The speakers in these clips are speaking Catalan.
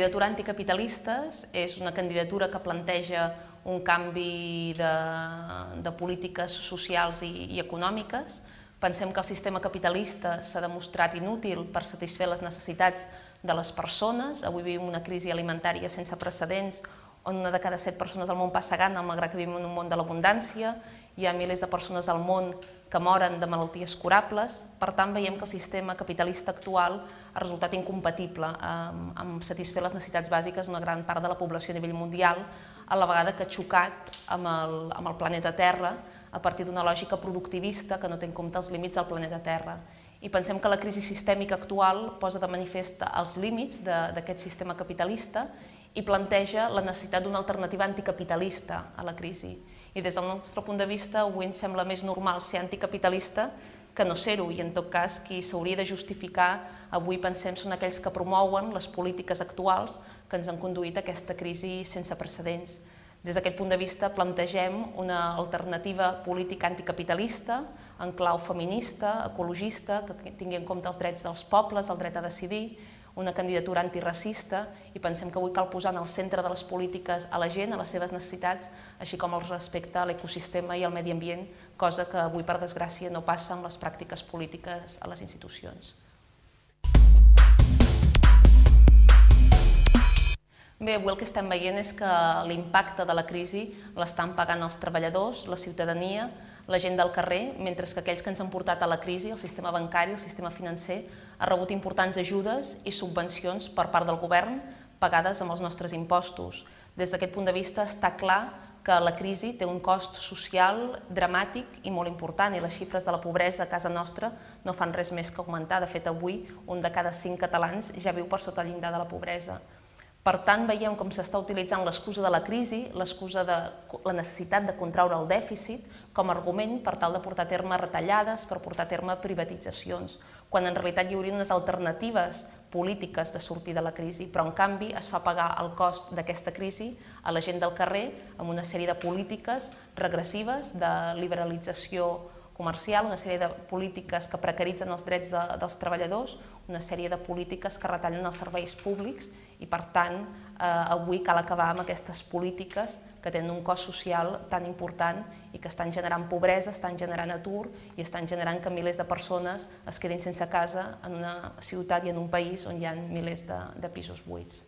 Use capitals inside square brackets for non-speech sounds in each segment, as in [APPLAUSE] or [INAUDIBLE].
candidatura anticapitalistes és una candidatura que planteja un canvi de, de polítiques socials i, i econòmiques. Pensem que el sistema capitalista s'ha demostrat inútil per satisfer les necessitats de les persones. Avui vivim una crisi alimentària sense precedents on una de cada set persones al món passa gana, malgrat que vivim en un món de l'abundància. Hi ha milers de persones al món que moren de malalties curables. Per tant, veiem que el sistema capitalista actual ha resultat incompatible amb, amb satisfer les necessitats bàsiques d'una gran part de la població a nivell mundial, a la vegada que ha xocat amb el, amb el planeta Terra a partir d'una lògica productivista que no té en compte els límits del planeta Terra. I pensem que la crisi sistèmica actual posa de manifest els límits d'aquest sistema capitalista i planteja la necessitat d'una alternativa anticapitalista a la crisi. I des del nostre punt de vista, avui ens sembla més normal ser anticapitalista que no ser-ho, i en tot cas qui s'hauria de justificar avui pensem són aquells que promouen les polítiques actuals que ens han conduït a aquesta crisi sense precedents. Des d'aquest punt de vista plantegem una alternativa política anticapitalista, en clau feminista, ecologista, que tingui en compte els drets dels pobles, el dret a decidir, una candidatura antiracista i pensem que avui cal posar en el centre de les polítiques a la gent, a les seves necessitats, així com el respecte a l'ecosistema i al medi ambient, cosa que avui, per desgràcia, no passa amb les pràctiques polítiques a les institucions. Bé, avui el que estem veient és que l'impacte de la crisi l'estan pagant els treballadors, la ciutadania, la gent del carrer, mentre que aquells que ens han portat a la crisi, el sistema bancari, el sistema financer, ha rebut importants ajudes i subvencions per part del govern pagades amb els nostres impostos. Des d'aquest punt de vista està clar que la crisi té un cost social dramàtic i molt important i les xifres de la pobresa a casa nostra no fan res més que augmentar. De fet, avui un de cada cinc catalans ja viu per sota el llindar de la pobresa. Per tant, veiem com s'està utilitzant l'excusa de la crisi, l'excusa de la necessitat de contraure el dèficit, com a argument per tal de portar a terme retallades, per portar a terme privatitzacions, quan en realitat hi hauria unes alternatives polítiques de sortir de la crisi, però en canvi es fa pagar el cost d'aquesta crisi a la gent del carrer amb una sèrie de polítiques regressives de liberalització comercial, una sèrie de polítiques que precaritzen els drets de, dels treballadors, una sèrie de polítiques que retallen els serveis públics i, per tant, eh, avui cal acabar amb aquestes polítiques que tenen un cost social tan important i que estan generant pobresa, estan generant atur i estan generant que milers de persones es quedin sense casa en una ciutat i en un país on hi ha milers de, de pisos buits.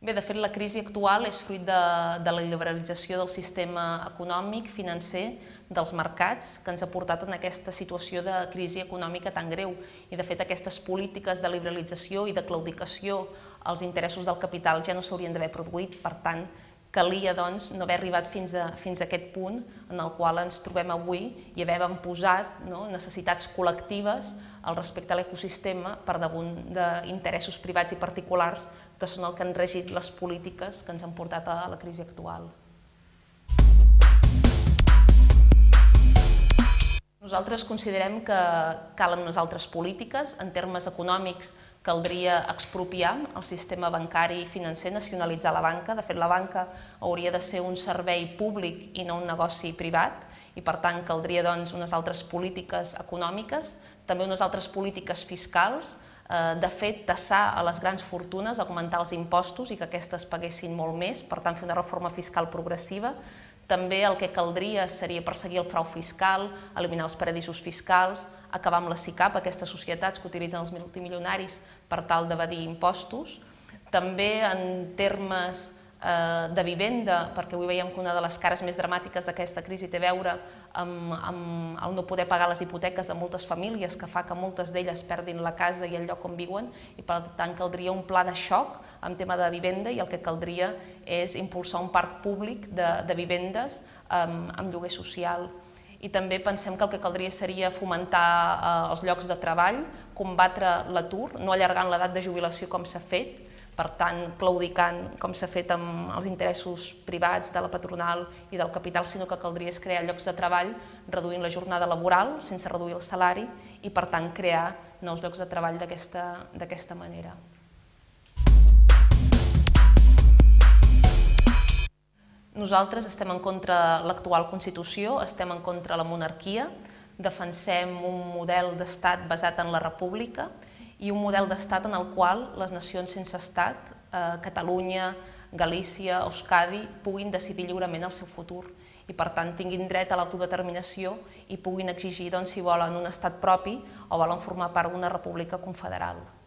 Bé, de fet, la crisi actual és fruit de, de la liberalització del sistema econòmic, financer, dels mercats, que ens ha portat en aquesta situació de crisi econòmica tan greu. I, de fet, aquestes polítiques de liberalització i de claudicació als interessos del capital ja no s'haurien d'haver produït. Per tant, calia doncs, no haver arribat fins a, fins a aquest punt en el qual ens trobem avui i haver posat no, necessitats col·lectives al respecte a l'ecosistema per damunt d'interessos privats i particulars que són el que han regit les polítiques que ens han portat a la crisi actual. Nosaltres considerem que calen unes altres polítiques. En termes econòmics, caldria expropiar el sistema bancari i financer, nacionalitzar la banca. De fet, la banca hauria de ser un servei públic i no un negoci privat i, per tant, caldria doncs, unes altres polítiques econòmiques, també unes altres polítiques fiscals, Eh, de fet, tassar a les grans fortunes, augmentar els impostos i que aquestes paguessin molt més, per tant fer una reforma fiscal progressiva. També el que caldria seria perseguir el frau fiscal, eliminar els paradisos fiscals, acabar amb la SICAP, aquestes societats que utilitzen els multimilionaris per tal d'evadir impostos. També en termes eh, de vivenda, perquè avui veiem que una de les cares més dramàtiques d'aquesta crisi té a veure amb, amb el no poder pagar les hipoteques de moltes famílies, que fa que moltes d'elles perdin la casa i el lloc on viuen, i per tant caldria un pla de xoc en tema de vivenda i el que caldria és impulsar un parc públic de, de vivendes amb, amb lloguer social. I també pensem que el que caldria seria fomentar eh, els llocs de treball, combatre l'atur, no allargant l'edat de jubilació com s'ha fet, per tant, claudicant, com s'ha fet amb els interessos privats de la patronal i del capital, sinó que caldria crear llocs de treball reduint la jornada laboral sense reduir el salari i, per tant, crear nous llocs de treball d'aquesta manera. Nosaltres estem en contra de l'actual Constitució, estem en contra de la monarquia, defensem un model d'estat basat en la república i un model d'estat en el qual les nacions sense estat, eh, Catalunya, Galícia, Euskadi, puguin decidir lliurement el seu futur i per tant tinguin dret a l'autodeterminació i puguin exigir doncs, si volen un estat propi o volen formar part d'una república confederal.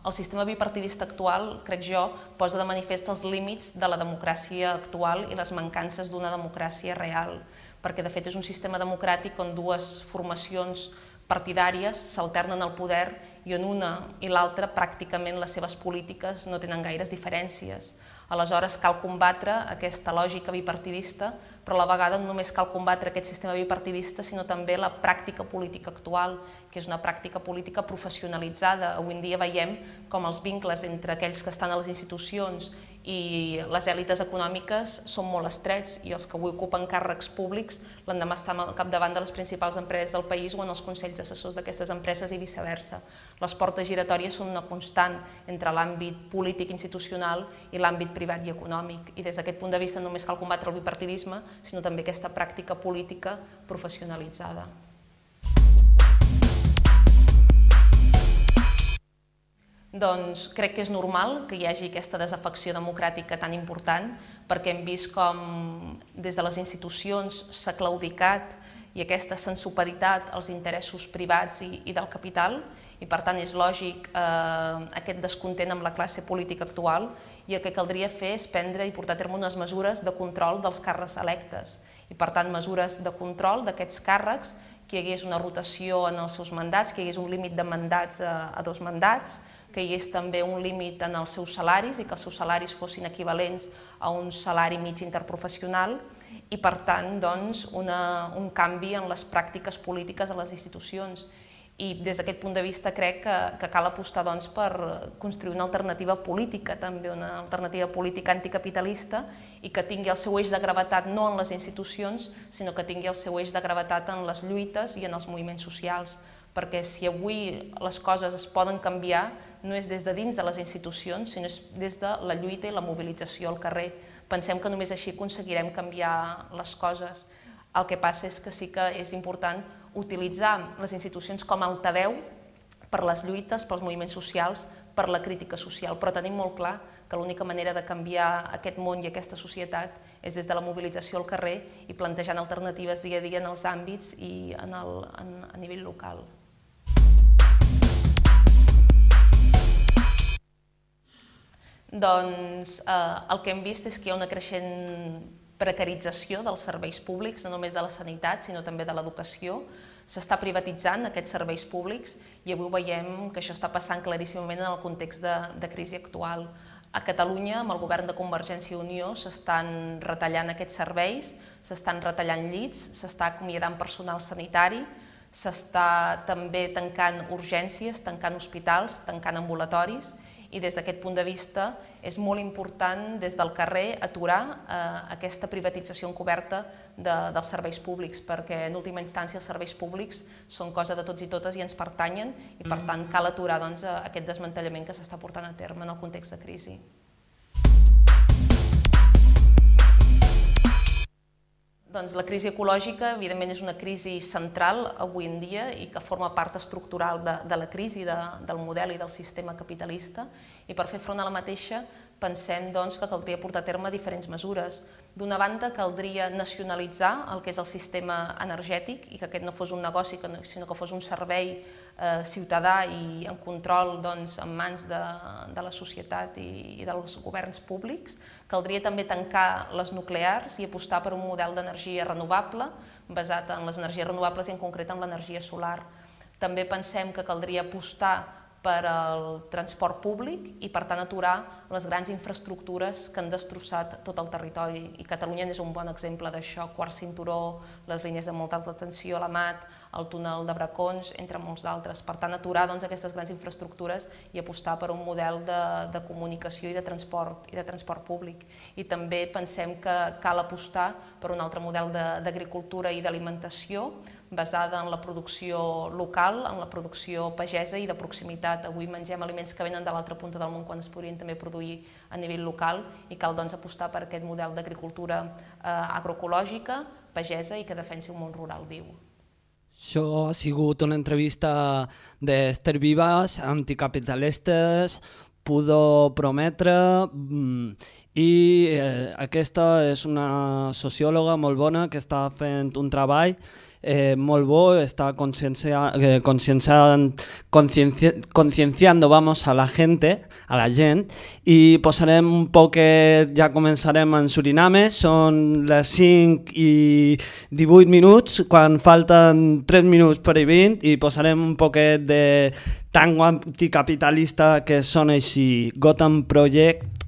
El sistema bipartidista actual, crec jo, posa de manifest els límits de la democràcia actual i les mancances d'una democràcia real, perquè de fet és un sistema democràtic on dues formacions partidàries s'alternen al poder i on una i l'altra pràcticament les seves polítiques no tenen gaires diferències. Aleshores cal combatre aquesta lògica bipartidista, però a la vegada no només cal combatre aquest sistema bipartidista, sinó també la pràctica política actual, que és una pràctica política professionalitzada. Avui en dia veiem com els vincles entre aquells que estan a les institucions i les èlites econòmiques són molt estrets i els que avui ocupen càrrecs públics l'endemà estan al capdavant de les principals empreses del país o en els consells assessors d'aquestes empreses i viceversa. Les portes giratòries són una constant entre l'àmbit polític institucional i l'àmbit privat i econòmic i des d'aquest punt de vista només cal combatre el bipartidisme sinó també aquesta pràctica política professionalitzada. Doncs crec que és normal que hi hagi aquesta desafecció democràtica tan important perquè hem vist com des de les institucions s'ha claudicat i aquesta sensuperitat als interessos privats i, i del capital i per tant és lògic eh, aquest descontent amb la classe política actual i el que caldria fer és prendre i portar a terme unes mesures de control dels càrrecs electes i per tant mesures de control d'aquests càrrecs que hi hagués una rotació en els seus mandats, que hi hagués un límit de mandats a, a dos mandats, que hi hagués també un límit en els seus salaris i que els seus salaris fossin equivalents a un salari mig interprofessional i, per tant, doncs, una, un canvi en les pràctiques polítiques a les institucions. I des d'aquest punt de vista crec que, que cal apostar doncs, per construir una alternativa política, també una alternativa política anticapitalista i que tingui el seu eix de gravetat no en les institucions, sinó que tingui el seu eix de gravetat en les lluites i en els moviments socials perquè si avui les coses es poden canviar no és des de dins de les institucions, sinó és des de la lluita i la mobilització al carrer. Pensem que només així aconseguirem canviar les coses. El que passa és que sí que és important utilitzar les institucions com a altaveu per les lluites, pels moviments socials, per la crítica social, però tenim molt clar que l'única manera de canviar aquest món i aquesta societat és des de la mobilització al carrer i plantejant alternatives dia a dia en els àmbits i en el, en, a nivell local. Doncs eh, el que hem vist és que hi ha una creixent precarització dels serveis públics, no només de la sanitat, sinó també de l'educació. S'està privatitzant aquests serveis públics i avui veiem que això està passant claríssimament en el context de, de crisi actual. A Catalunya, amb el govern de Convergència i Unió, s'estan retallant aquests serveis, s'estan retallant llits, s'està acomiadant personal sanitari, s'està també tancant urgències, tancant hospitals, tancant ambulatoris, i des d'aquest punt de vista és molt important des del carrer aturar eh, aquesta privatització encoberta de, dels serveis públics, perquè en última instància els serveis públics són cosa de tots i totes i ens pertanyen i per tant cal aturar doncs, aquest desmantellament que s'està portant a terme en el context de crisi. Doncs la crisi ecològica, evidentment, és una crisi central avui en dia i que forma part estructural de, de la crisi de, del model i del sistema capitalista i per fer front a la mateixa pensem doncs, que caldria portar a terme diferents mesures. D'una banda, caldria nacionalitzar el que és el sistema energètic i que aquest no fos un negoci, sinó que fos un servei eh, ciutadà i en control doncs, en mans de, de la societat i, i dels governs públics. Caldria també tancar les nuclears i apostar per un model d'energia renovable basat en les energies renovables i en concret en l'energia solar. També pensem que caldria apostar per al transport públic i, per tant, aturar les grans infraestructures que han destrossat tot el territori. I Catalunya és un bon exemple d'això, quart cinturó, les línies de molta alta tensió a la MAT, el túnel de Bracons, entre molts d'altres. Per tant, aturar doncs, aquestes grans infraestructures i apostar per un model de, de comunicació i de transport i de transport públic. I també pensem que cal apostar per un altre model d'agricultura i d'alimentació, basada en la producció local, en la producció pagesa i de proximitat. Avui mengem aliments que venen de l'altra punta del món quan es podrien també produir a nivell local i cal doncs, apostar per aquest model d'agricultura eh, agroecològica, pagesa i que defensi un món rural viu. Això ha sigut una entrevista d'Ester Vivas, anticapitalistes, Pudo Prometre, mm, i eh, aquesta és una sociòloga molt bona que està fent un treball eh, molt bo, está conciencia, eh, concienciando vamos, a la gente, a la gent, i posarem un poquet, ja començarem en Suriname, són les 5 i 18 minuts, quan falten 3 minuts per i 20, i posarem un poquet de tango anticapitalista que sona així, Gotham Project,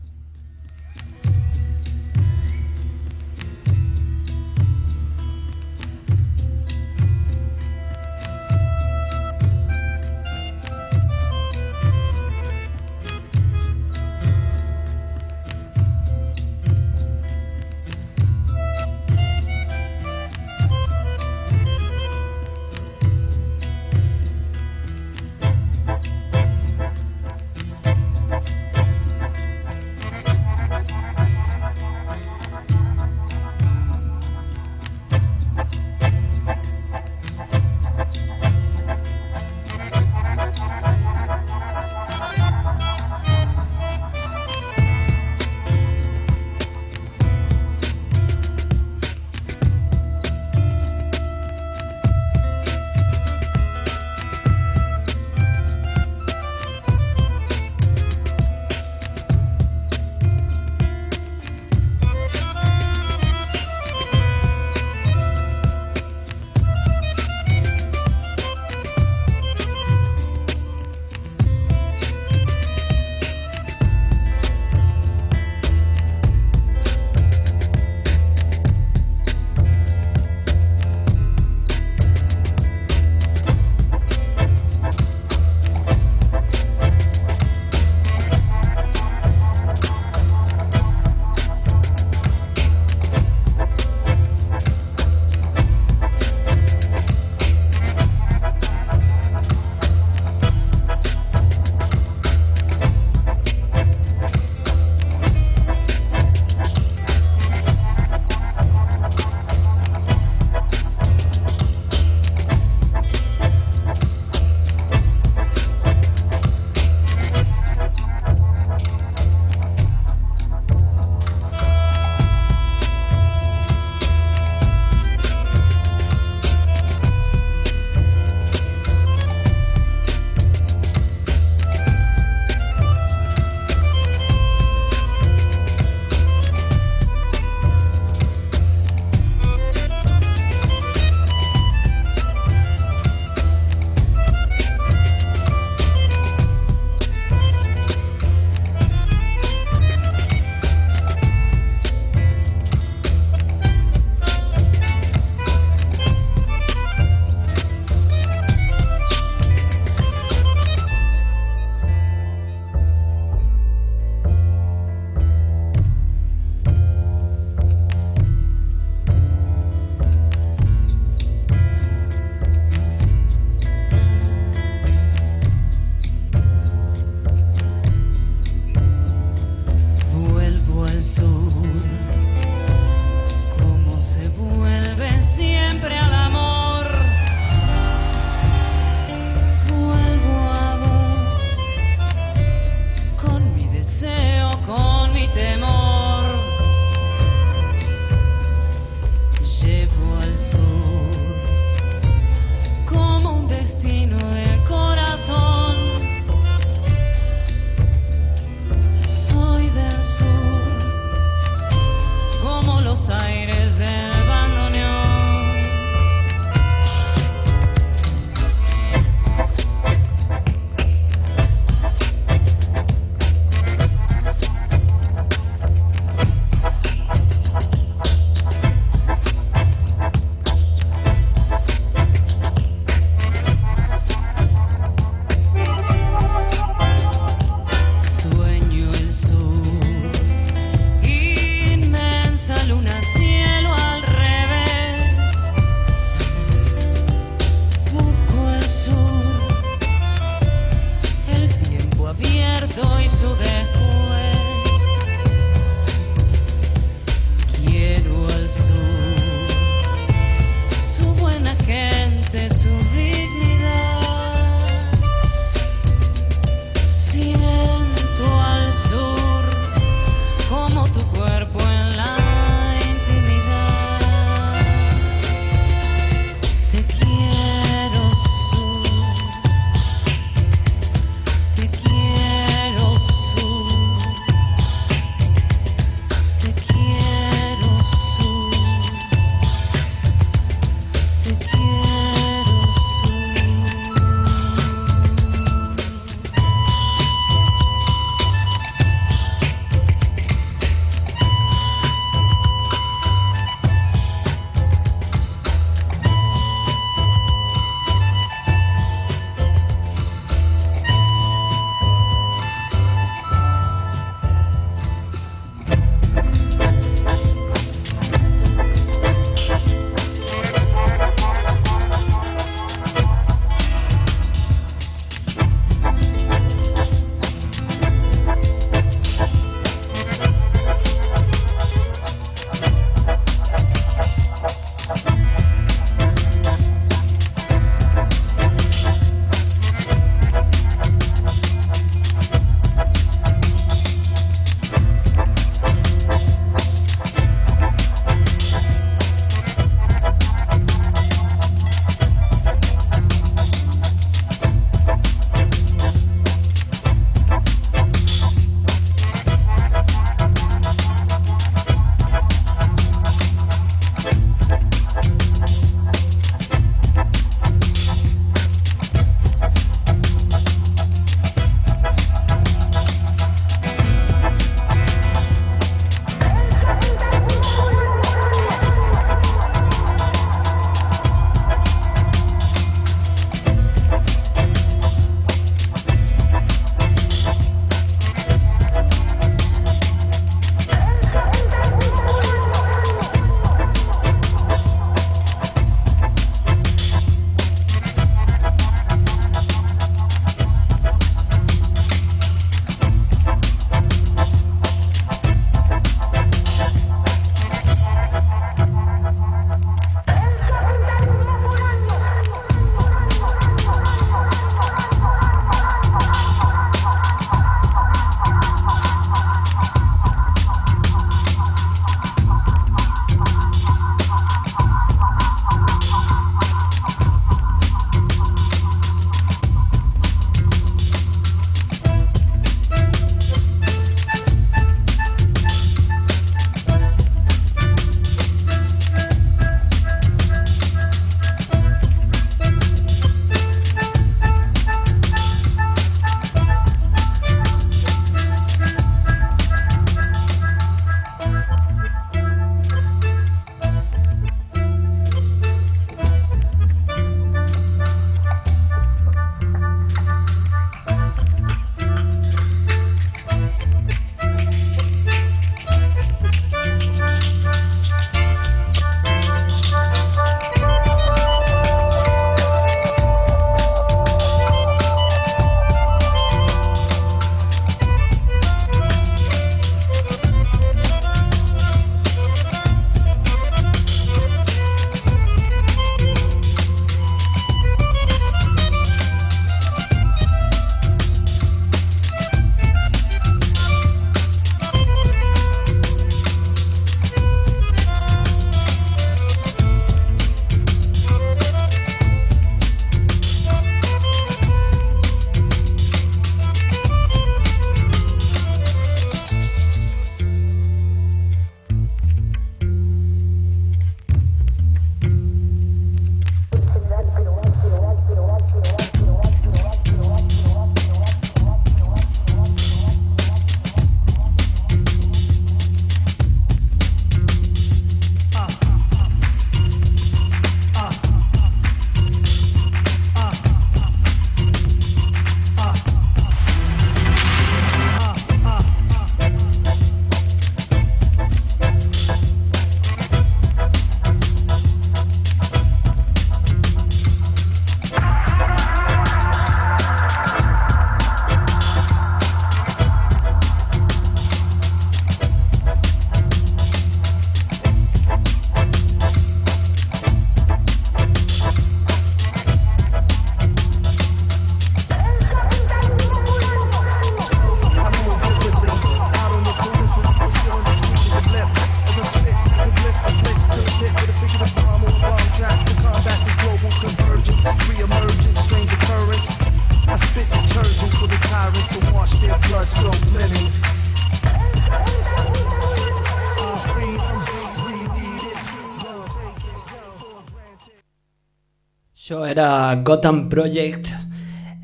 era Gotham Project,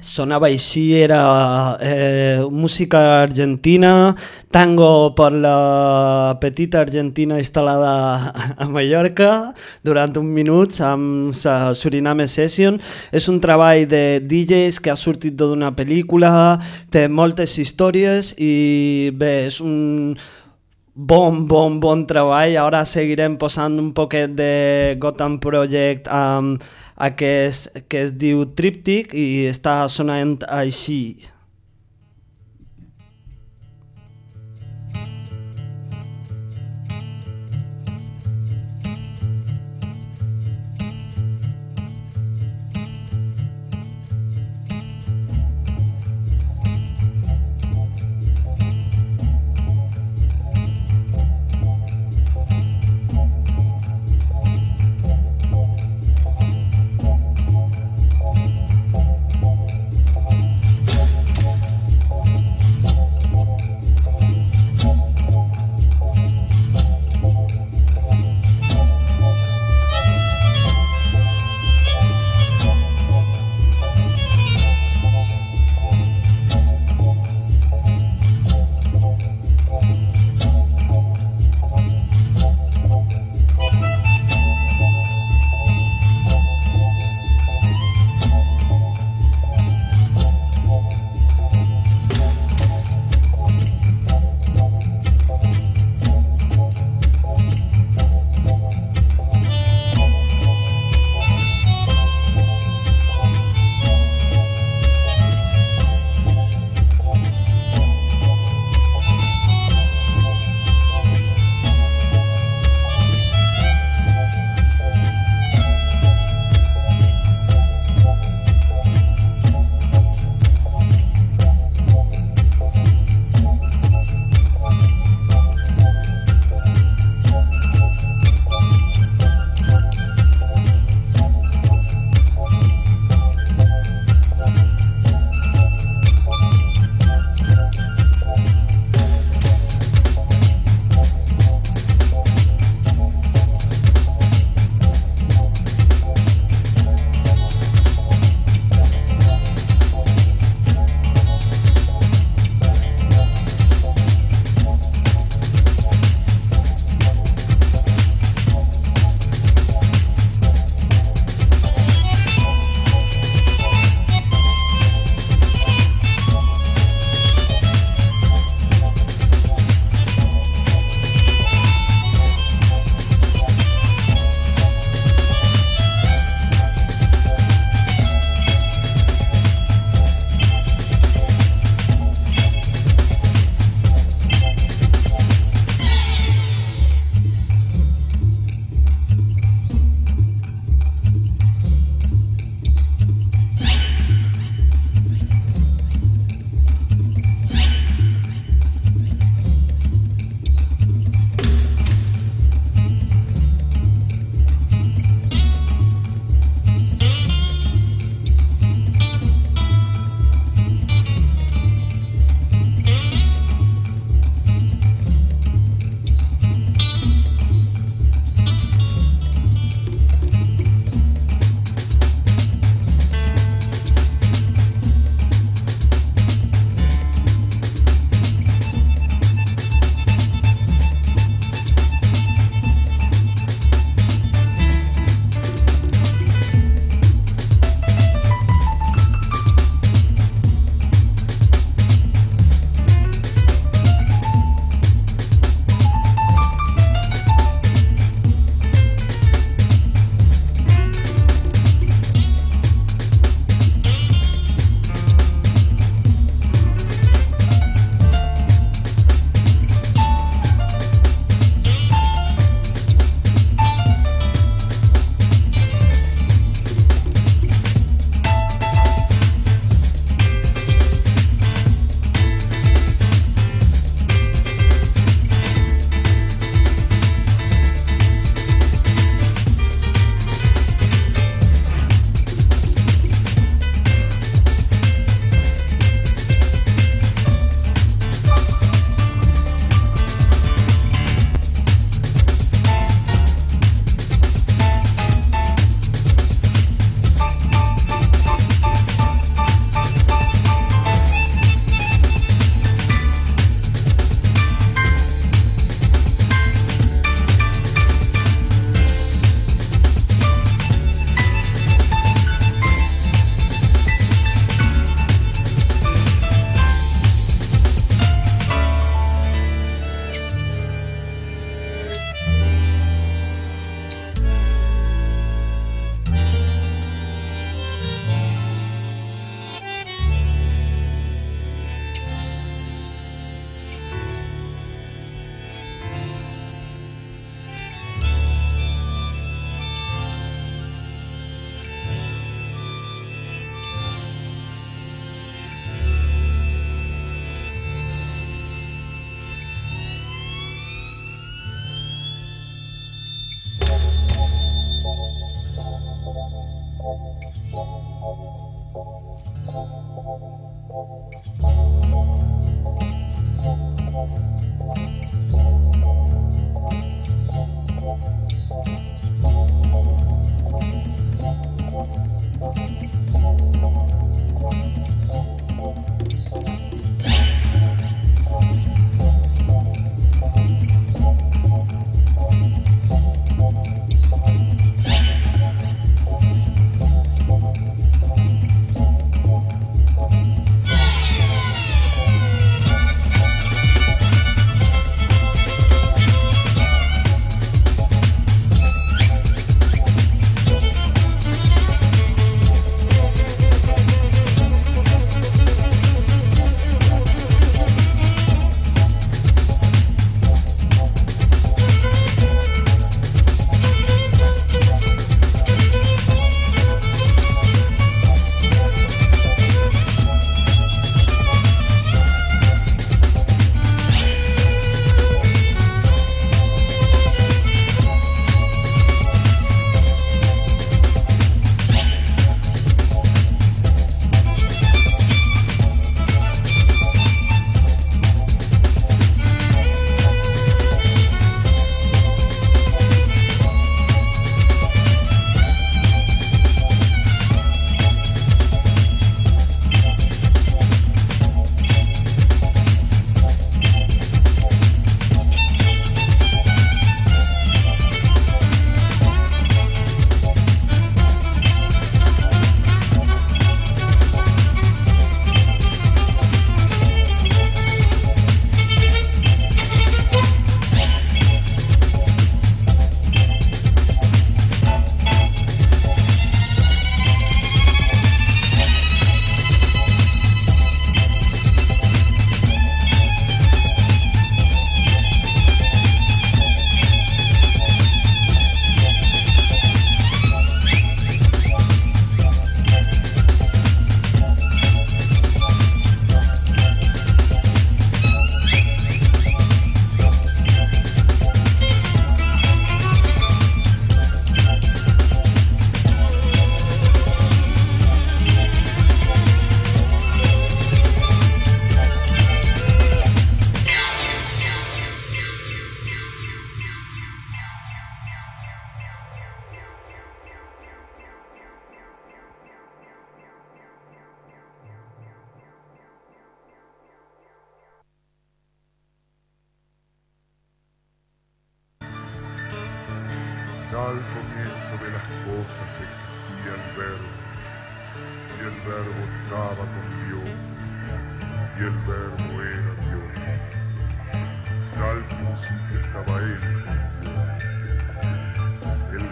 sonava així, era eh, música argentina, tango per la petita argentina instal·lada a Mallorca durant un minut amb Suriname Session. És un treball de DJs que ha sortit d'una pel·lícula, té moltes històries i bé, és un bon, bon, bon treball. Ara seguirem posant un poquet de Gotham Project amb aquest que es diu Tríptic i està sonant així.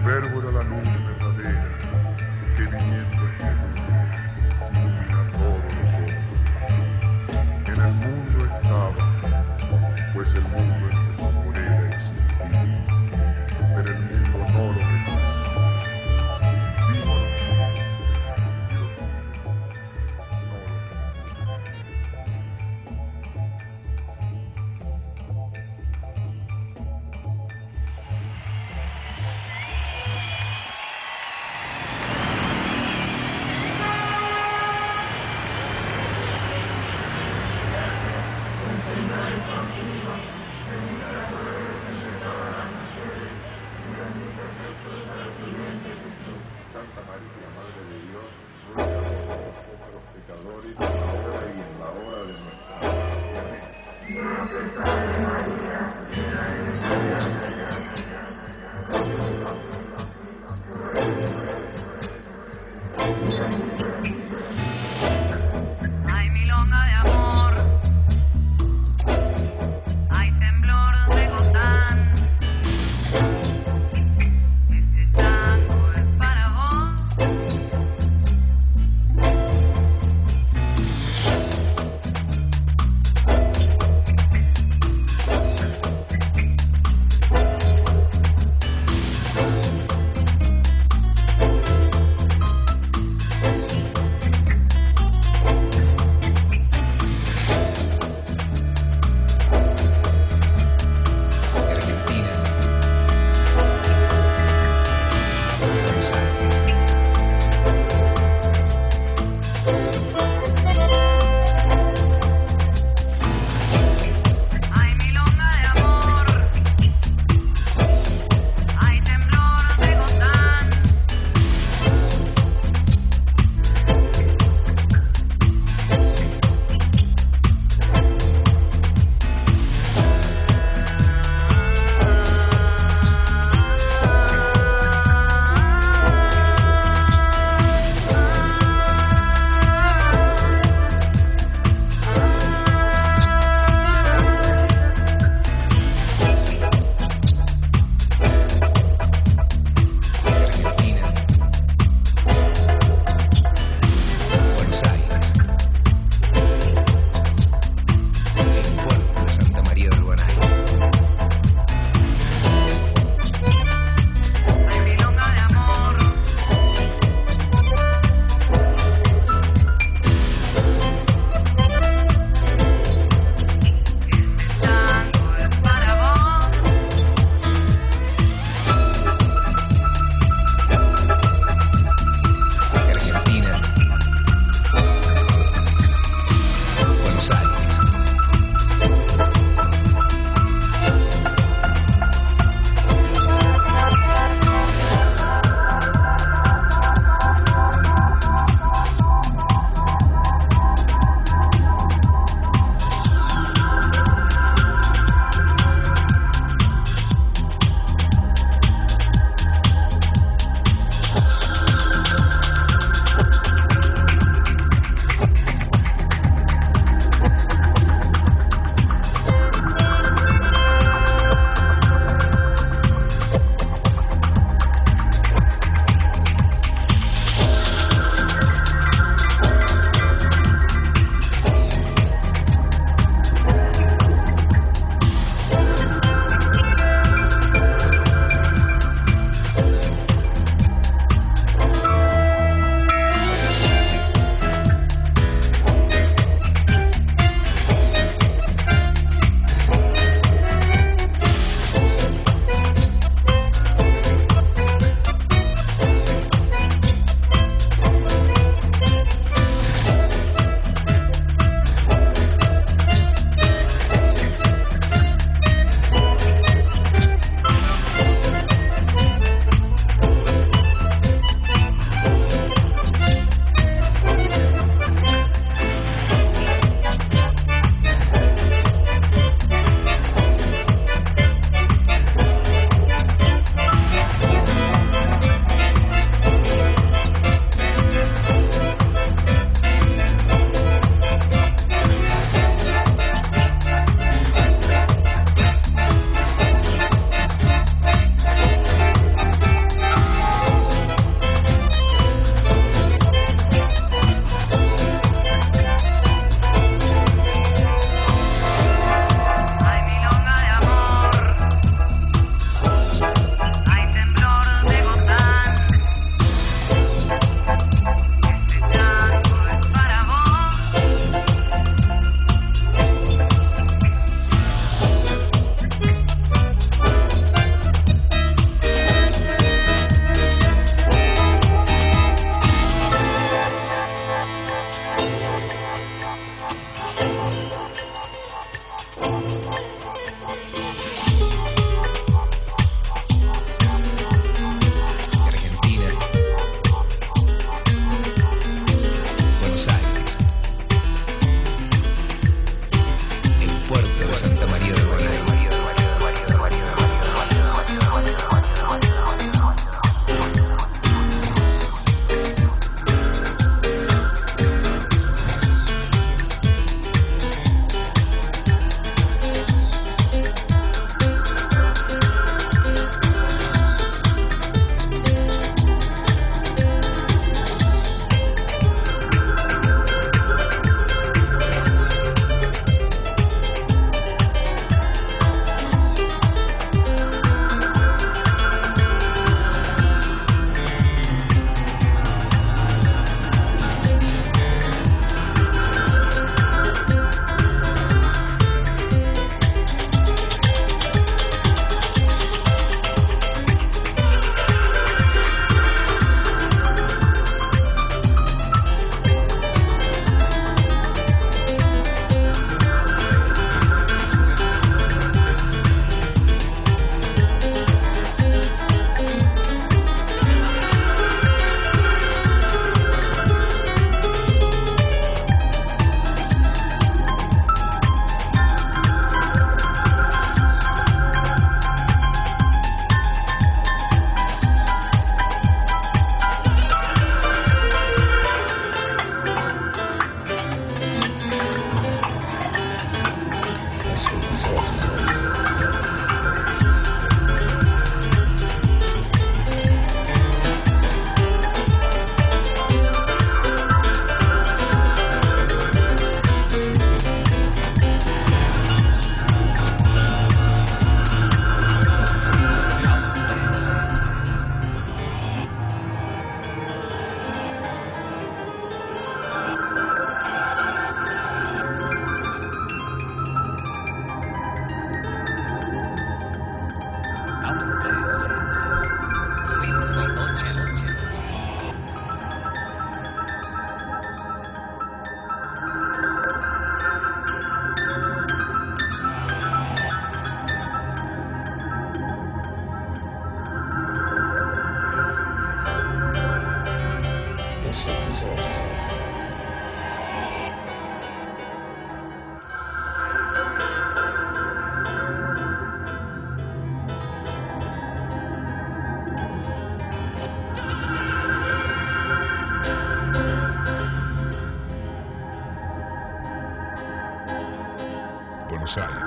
Verbo era la luz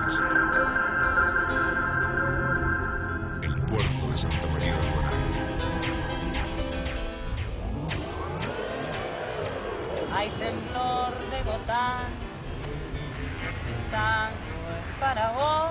El puerto de Santa María del Guaraní. Hay temblor de gotán, tango para vos.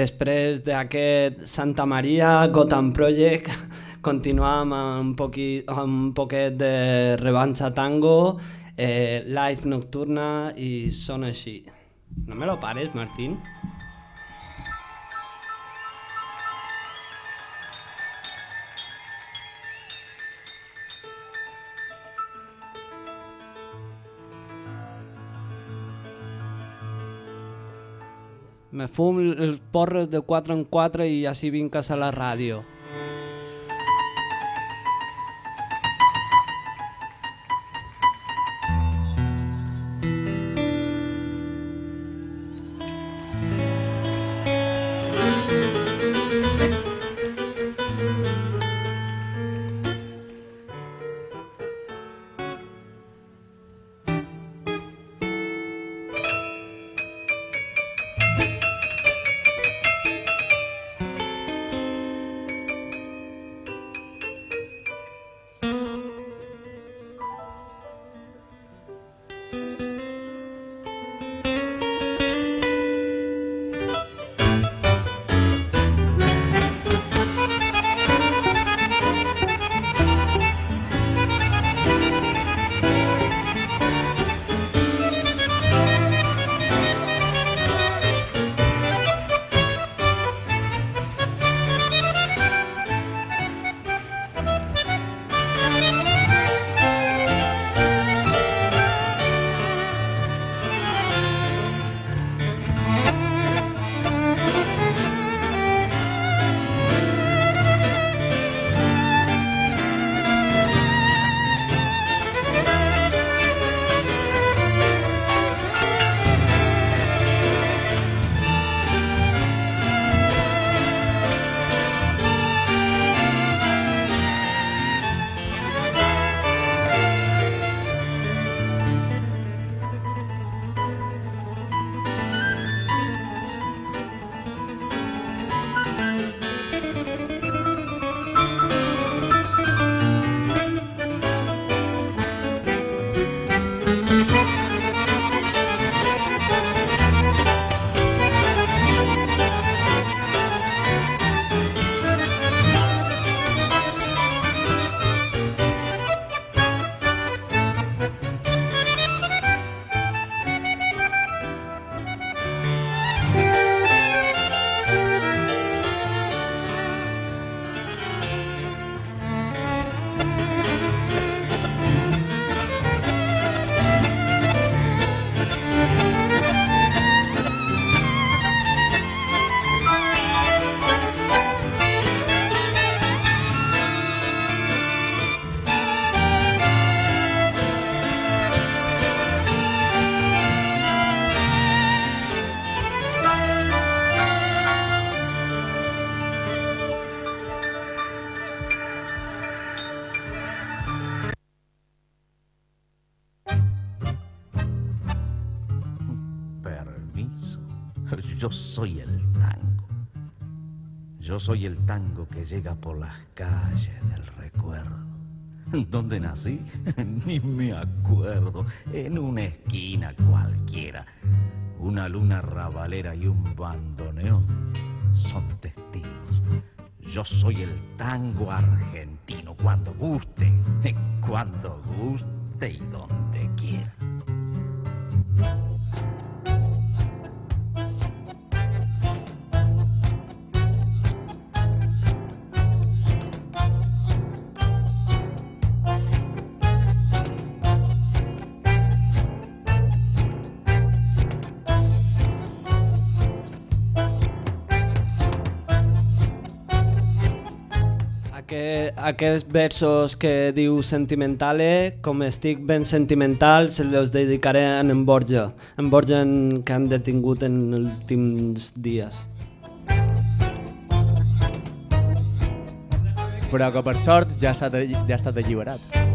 Després d'aquest Santa Maria Gotham Project [LAUGHS] continuam amb un, poqui, amb un poquet de revanxa tango, eh, live nocturna i sona així. No me lo pares, Martín? Me fum els porros de 4 en 4 i així vinc a la ràdio. Soy el tango que llega por las calles del recuerdo. ¿Dónde nací? [LAUGHS] Ni me acuerdo. En una esquina cualquiera. Una luna rabalera y un bandoneón son testigos. Yo soy el tango argentino cuando guste, [LAUGHS] cuando guste y donde quiera. Aquests versos que diu sentimentale, com estic ben sentimental, se els dedicaré a en Borja, en Borja en, que han detingut en els últims dies. Però que per sort ja, s'ha ja estat alliberat.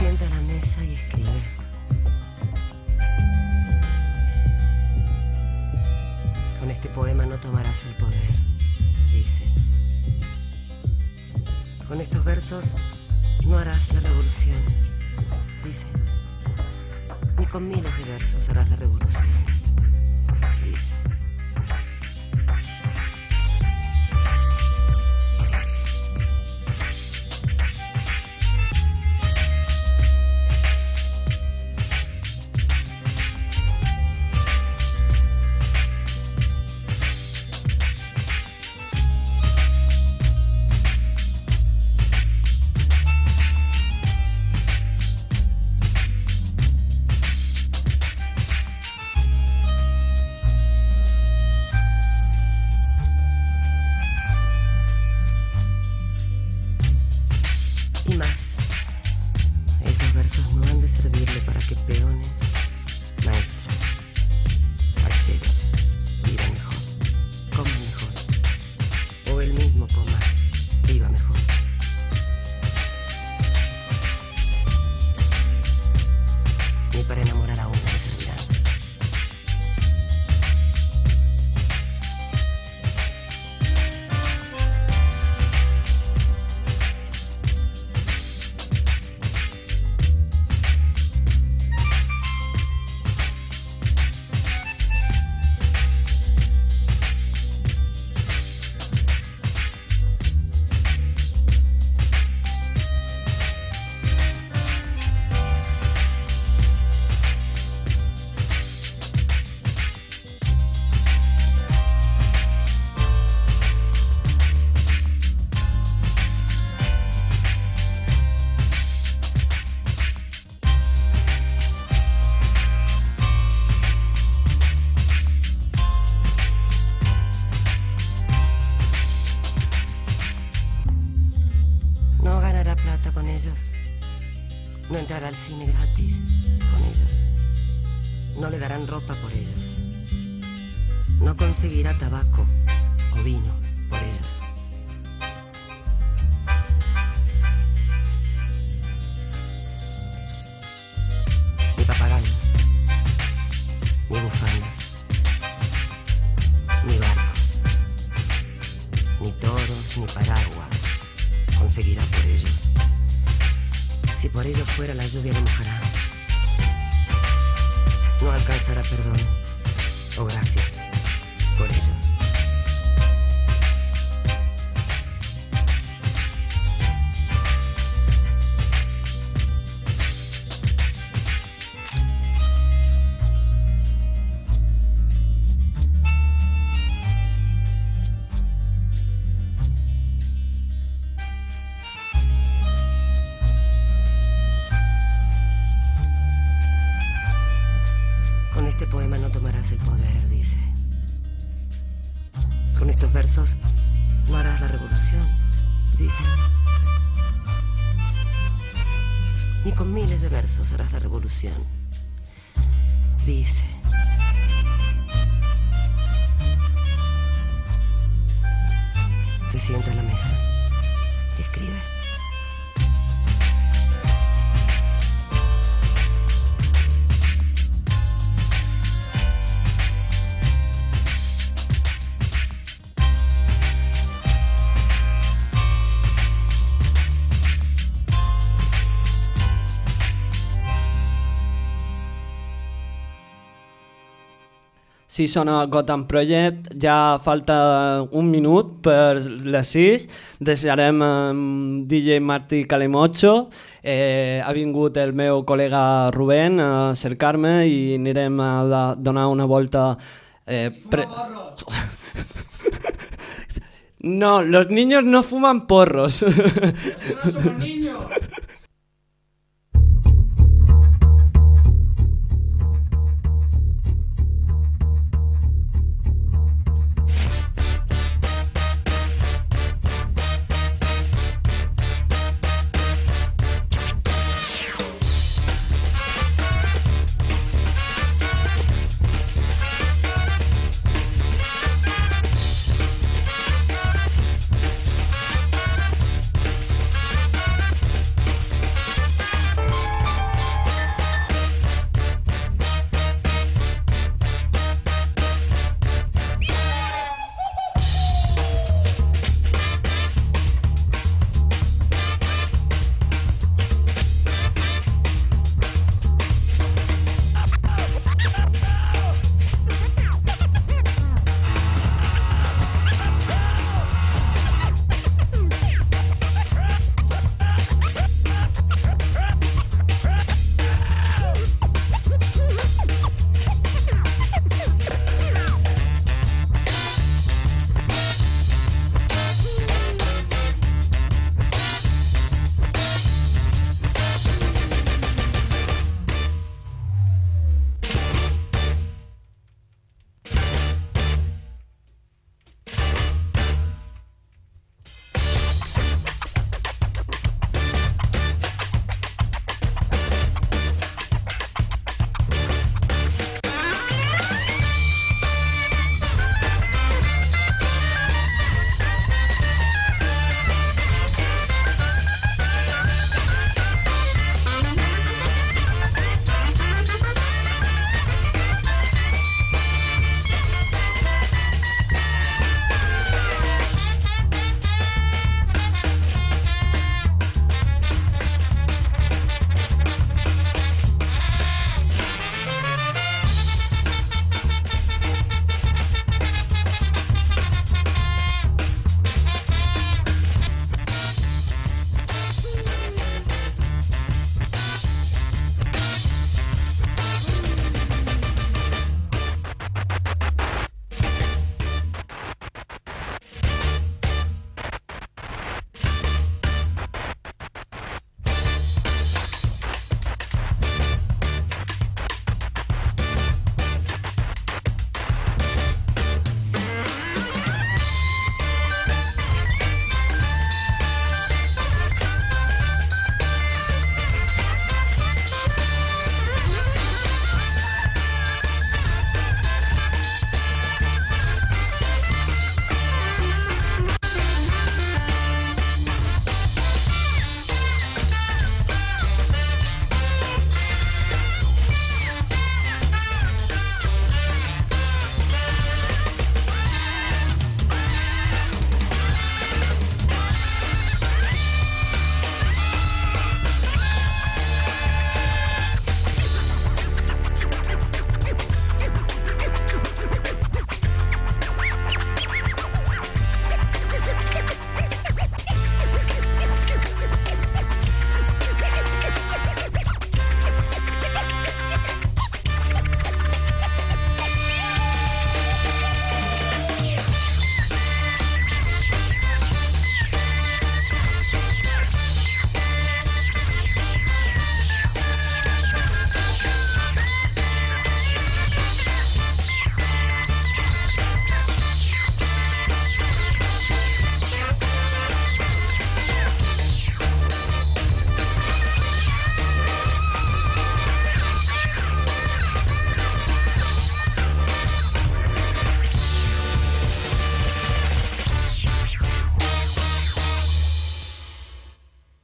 sienta a la mesa y escribe. Con este poema no tomarás el poder, dice. Con estos versos no harás la revolución, dice. Ni con miles de versos harás la revolución. No conseguirá tabaco o vino Ni con miles de versos harás la revolución, dice. Se sienta a la mesa y escribe. Sí, sona Gotham Project. Ja falta un minut per les 6. Deixarem amb DJ Martí Calimocho. Eh, ha vingut el meu col·lega Rubén a cercar-me i anirem a donar una volta... Eh, pre... [LAUGHS] No, los niños no fuman porros. No somos niños. [LAUGHS]